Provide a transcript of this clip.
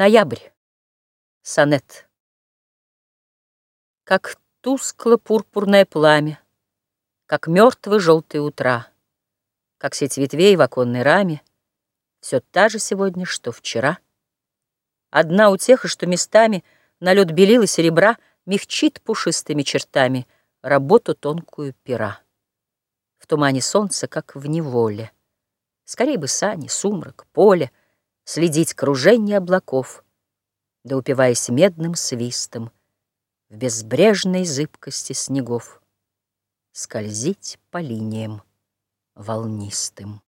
Ноябрь. Сонет. Как тускло-пурпурное пламя, Как мертвые желтые утра, Как сеть ветвей в оконной раме, Все та же сегодня, что вчера. Одна утеха, что местами Налет белил и серебра Мягчит пушистыми чертами Работу тонкую пера. В тумане солнца, как в неволе. Скорей бы сани, сумрак, поле, Следить кружение облаков, Да упиваясь медным свистом В безбрежной зыбкости снегов, Скользить по линиям волнистым.